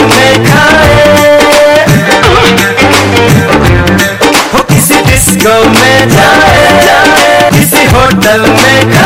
में खाए। किसी डिस्को में जाए। जाए किसी होटल में खाए।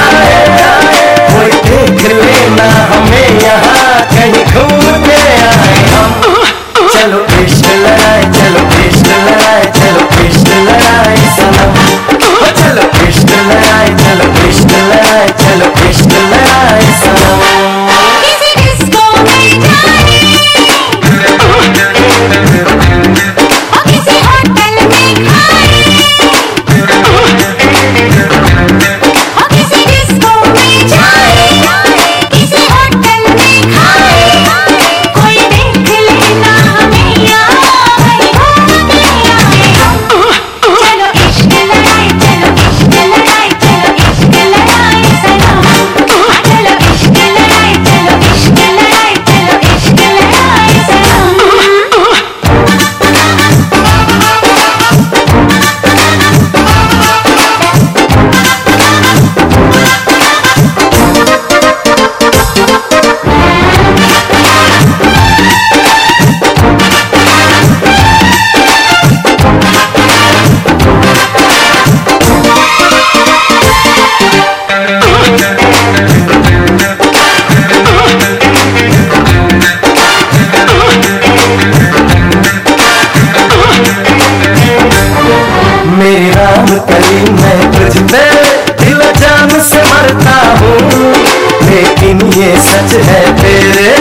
लेकिन ये सच है तेरे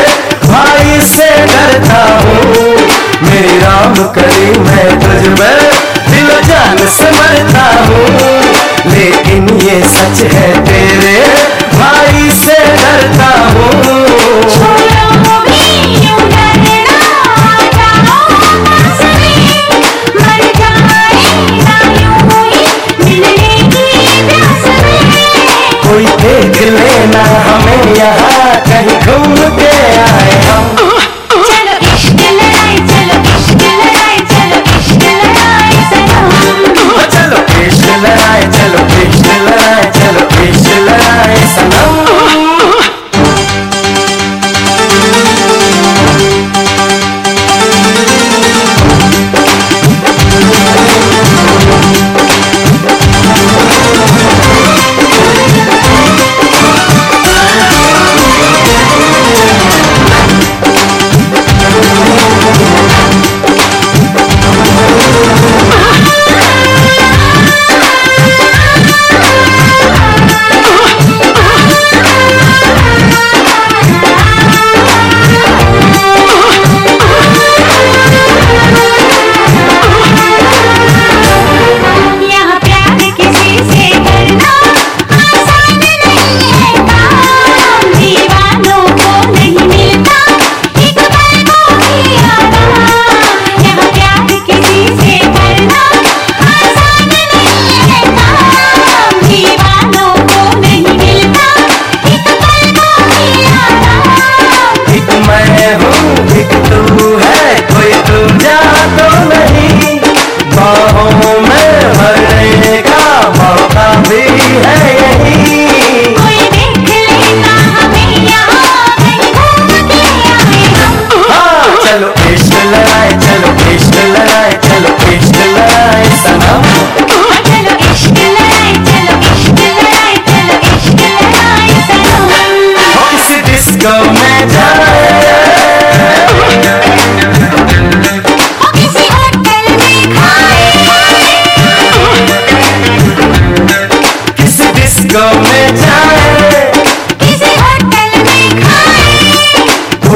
भाई से डरता हूँ। मेरी राम करी मैं तुझ दिल जान से मरता हूँ। लेकिन ये सच है तेरे come again.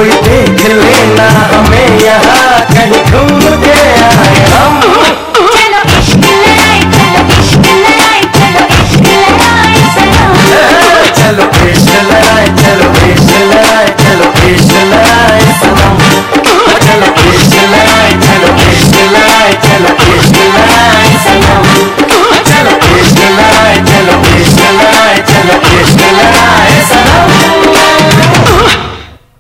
कोई देख लेना हमें यहाँ कहीं घूम के आए हम।